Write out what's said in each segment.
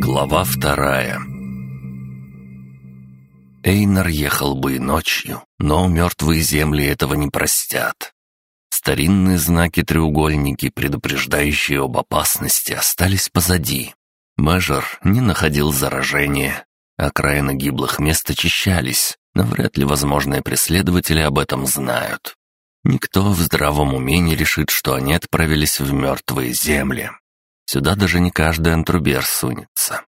Глава вторая Эйнар ехал бы и ночью, но мертвые земли этого не простят. Старинные знаки-треугольники, предупреждающие об опасности, остались позади. Мэжер не находил заражения. Окраины гиблых мест очищались, но вряд ли возможные преследователи об этом знают. Никто в здравом уме не решит, что они отправились в мертвые земли. Сюда даже не каждый антрубер сунется.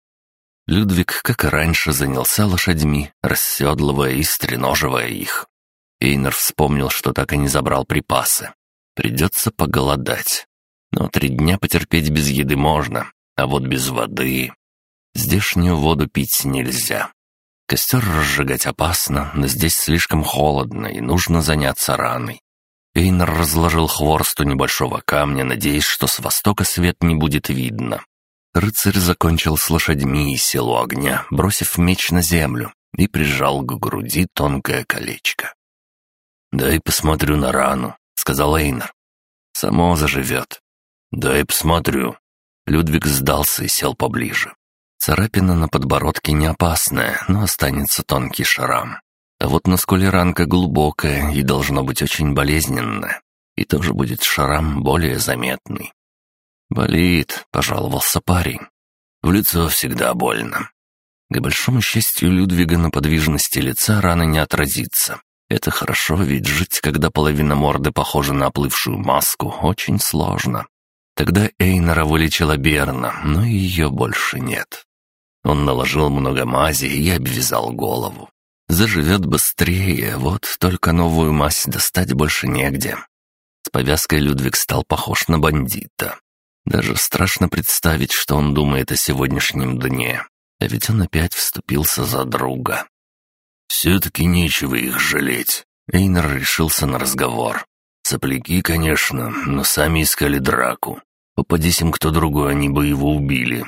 Людвиг, как и раньше, занялся лошадьми, расседлывая и стреноживая их. Эйнер вспомнил, что так и не забрал припасы. Придется поголодать. Но три дня потерпеть без еды можно, а вот без воды... Здешнюю воду пить нельзя. Костер разжигать опасно, но здесь слишком холодно, и нужно заняться раной. Эйнер разложил хворст у небольшого камня, надеясь, что с востока свет не будет видно. Рыцарь закончил с лошадьми и сел у огня, бросив меч на землю, и прижал к груди тонкое колечко. «Дай посмотрю на рану», — сказал Эйнер. «Само заживет». «Дай посмотрю». Людвиг сдался и сел поближе. Царапина на подбородке не опасная, но останется тонкий шрам. А вот на скуле ранка глубокая и должно быть очень болезненная. И тоже будет шрам более заметный. «Болит», — пожаловался парень. «В лицо всегда больно». К большому счастью Людвига на подвижности лица рана не отразится. Это хорошо, ведь жить, когда половина морды похожа на оплывшую маску, очень сложно. Тогда Эйнора вылечила Берна, но ее больше нет. Он наложил много мази и обвязал голову. Заживет быстрее, вот только новую мазь достать больше негде. С повязкой Людвиг стал похож на бандита. Даже страшно представить, что он думает о сегодняшнем дне. А ведь он опять вступился за друга. «Все-таки нечего их жалеть», — Эйнер решился на разговор. «Сопляки, конечно, но сами искали драку. Попадись им кто другой, они бы его убили».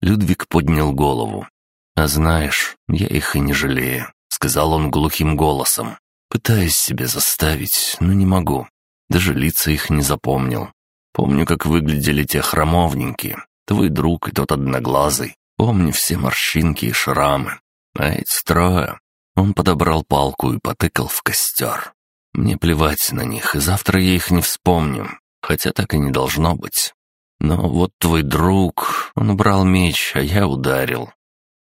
Людвиг поднял голову. «А знаешь, я их и не жалею», — сказал он глухим голосом. «Пытаюсь себе заставить, но не могу. Даже лица их не запомнил. Помню, как выглядели те хромовненькие, твой друг и тот одноглазый. Помню все морщинки и шрамы. А эти трое, он подобрал палку и потыкал в костер. Мне плевать на них, и завтра я их не вспомню, хотя так и не должно быть. Но вот твой друг, он убрал меч, а я ударил.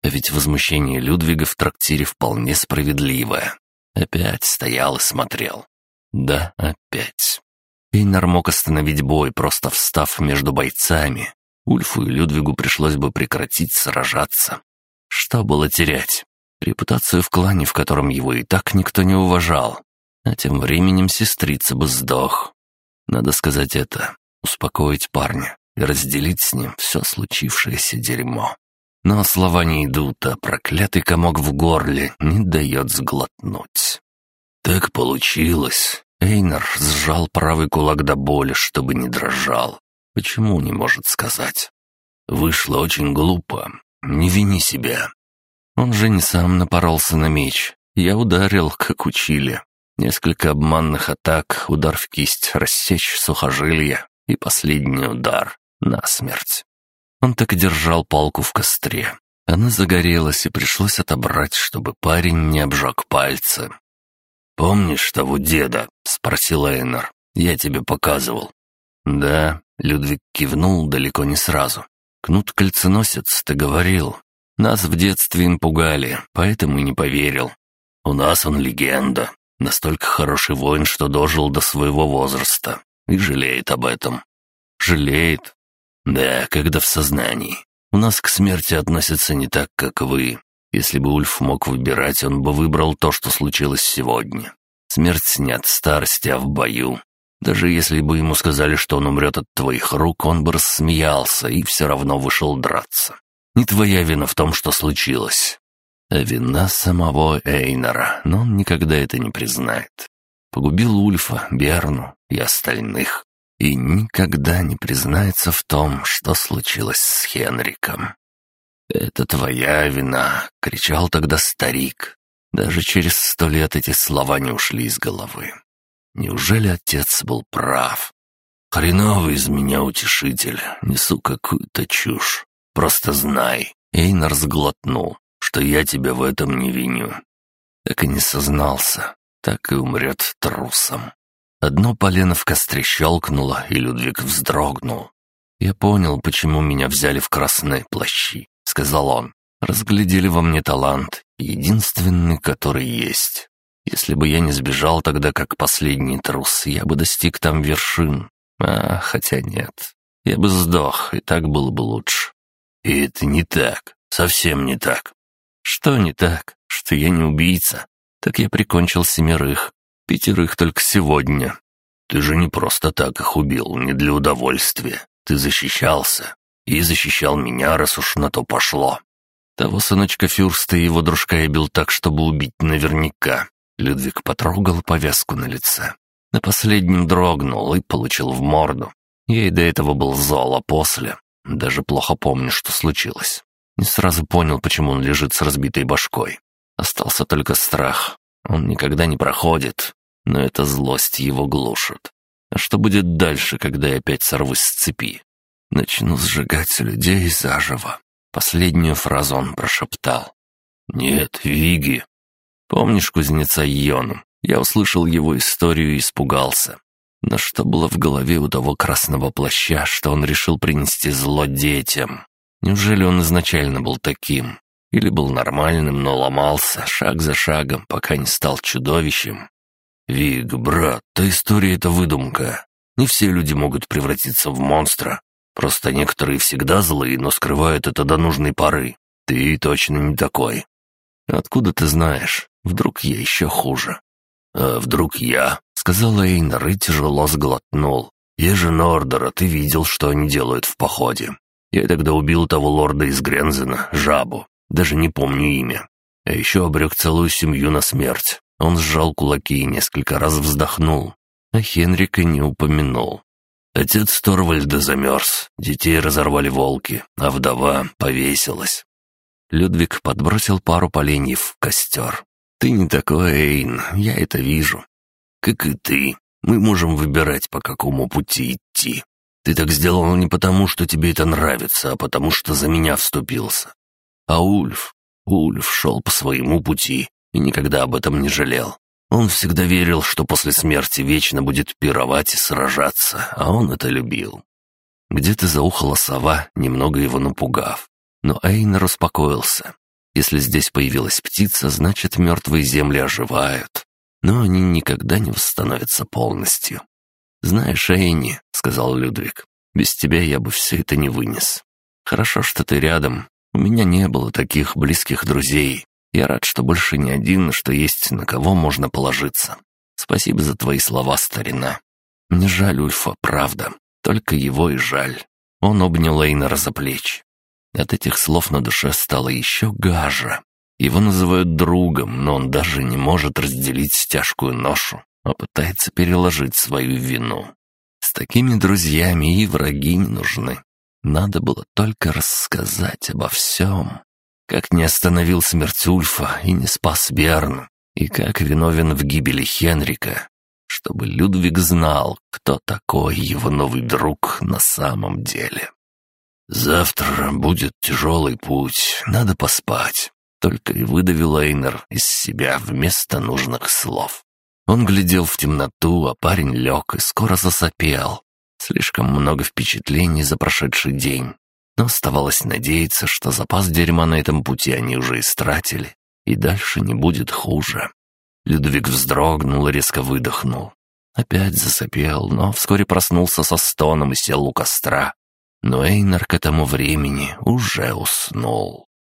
А ведь возмущение Людвига в трактире вполне справедливое. Опять стоял и смотрел. Да, опять. Эйнар мог остановить бой, просто встав между бойцами. Ульфу и Людвигу пришлось бы прекратить сражаться. Что было терять? Репутацию в клане, в котором его и так никто не уважал. А тем временем сестрица бы сдох. Надо сказать это, успокоить парня и разделить с ним все случившееся дерьмо. Но слова не идут, а проклятый комок в горле не дает сглотнуть. Так получилось. Эйнар сжал правый кулак до боли, чтобы не дрожал. Почему не может сказать? Вышло очень глупо. Не вини себя. Он же не сам напоролся на меч. Я ударил, как учили. Несколько обманных атак, удар в кисть, рассечь сухожилия и последний удар — насмерть. Он так и держал палку в костре. Она загорелась, и пришлось отобрать, чтобы парень не обжег пальцы. «Помнишь того деда?» — спросил Эйнер. «Я тебе показывал». «Да», — Людвиг кивнул далеко не сразу. «Кнут-кольценосец, ты говорил. Нас в детстве им пугали, поэтому и не поверил. У нас он легенда. Настолько хороший воин, что дожил до своего возраста. И жалеет об этом. Жалеет? Да, когда в сознании. У нас к смерти относятся не так, как вы. Если бы Ульф мог выбирать, он бы выбрал то, что случилось сегодня. Смерть не от старости, а в бою. Даже если бы ему сказали, что он умрет от твоих рук, он бы рассмеялся и все равно вышел драться. Не твоя вина в том, что случилось. А вина самого Эйнора, но он никогда это не признает. Погубил Ульфа, Берну и остальных. И никогда не признается в том, что случилось с Хенриком. «Это твоя вина!» — кричал тогда старик. Даже через сто лет эти слова не ушли из головы. Неужели отец был прав? Хреновый из меня утешитель, несу какую-то чушь. Просто знай, Эйнар сглотнул, что я тебя в этом не виню. Так и не сознался, так и умрет трусом. Одно полено в костре щелкнуло, и Людвиг вздрогнул. «Я понял, почему меня взяли в красные плащи», — сказал он. «Разглядели во мне талант, единственный, который есть. Если бы я не сбежал тогда, как последний трус, я бы достиг там вершин. А, хотя нет, я бы сдох, и так было бы лучше». «И это не так, совсем не так». «Что не так? Что я не убийца? Так я прикончил семерых, Пятерых только сегодня. Ты же не просто так их убил, не для удовольствия. Ты защищался. И защищал меня, раз уж на то пошло. Того сыночка Фюрста и его дружка я бил так, чтобы убить наверняка. Людвиг потрогал повязку на лице. На последнем дрогнул и получил в морду. Я и до этого был зол, а после... Даже плохо помню, что случилось. Не сразу понял, почему он лежит с разбитой башкой. Остался только страх. Он никогда не проходит, но эта злость его глушит. А что будет дальше, когда я опять сорвусь с цепи? Начну сжигать людей заживо. Последнюю фразу он прошептал. «Нет, Виги. Помнишь кузнеца Йону? Я услышал его историю и испугался. Но что было в голове у того красного плаща, что он решил принести зло детям? Неужели он изначально был таким? Или был нормальным, но ломался, шаг за шагом, пока не стал чудовищем? «Вик, брат, та история — это выдумка. Не все люди могут превратиться в монстра. Просто некоторые всегда злые, но скрывают это до нужной поры. Ты точно не такой. Откуда ты знаешь? Вдруг я еще хуже?» «А вдруг я?» — сказал Эйнер и тяжело сглотнул. «Я же Нордера, ты видел, что они делают в походе. Я тогда убил того лорда из Грензена, жабу. Даже не помню имя. А еще обрек целую семью на смерть. Он сжал кулаки и несколько раз вздохнул, а Хенрика не упомянул. Отец Торвальда замерз, детей разорвали волки, а вдова повесилась. Людвиг подбросил пару поленьев в костер. «Ты не такой, Эйн, я это вижу. Как и ты. Мы можем выбирать, по какому пути идти. Ты так сделал не потому, что тебе это нравится, а потому, что за меня вступился. А Ульф? Ульф шел по своему пути, и никогда об этом не жалел. Он всегда верил, что после смерти вечно будет пировать и сражаться, а он это любил. Где-то заухала сова, немного его напугав. Но Эйнер успокоился. Если здесь появилась птица, значит, мертвые земли оживают. Но они никогда не восстановятся полностью. «Знаешь, Эйни», — сказал Людвиг, — «без тебя я бы все это не вынес. Хорошо, что ты рядом. У меня не было таких близких друзей, я рад, что больше не один, что есть на кого можно положиться. Спасибо за твои слова, старина. Мне жаль Ульфа, правда. Только его и жаль. Он обнял Эйнера за плечи. От этих слов на душе стало еще гаже. Его называют другом, но он даже не может разделить тяжкую ношу, а пытается переложить свою вину. С такими друзьями и враги не нужны. Надо было только рассказать обо всем. Как не остановил смерть Ульфа и не спас Берн, и как виновен в гибели Хенрика, чтобы Людвиг знал, кто такой его новый друг на самом деле. «Завтра будет тяжелый путь, надо поспать», — только и выдавил Эйнер из себя вместо нужных слов. Он глядел в темноту, а парень лег и скоро засопел. Слишком много впечатлений за прошедший день но оставалось надеяться, что запас дерьма на этом пути они уже истратили, и дальше не будет хуже. Людвиг вздрогнул и резко выдохнул. Опять засопел, но вскоре проснулся со стоном и сел у костра. Но Эйнар к этому времени уже уснул.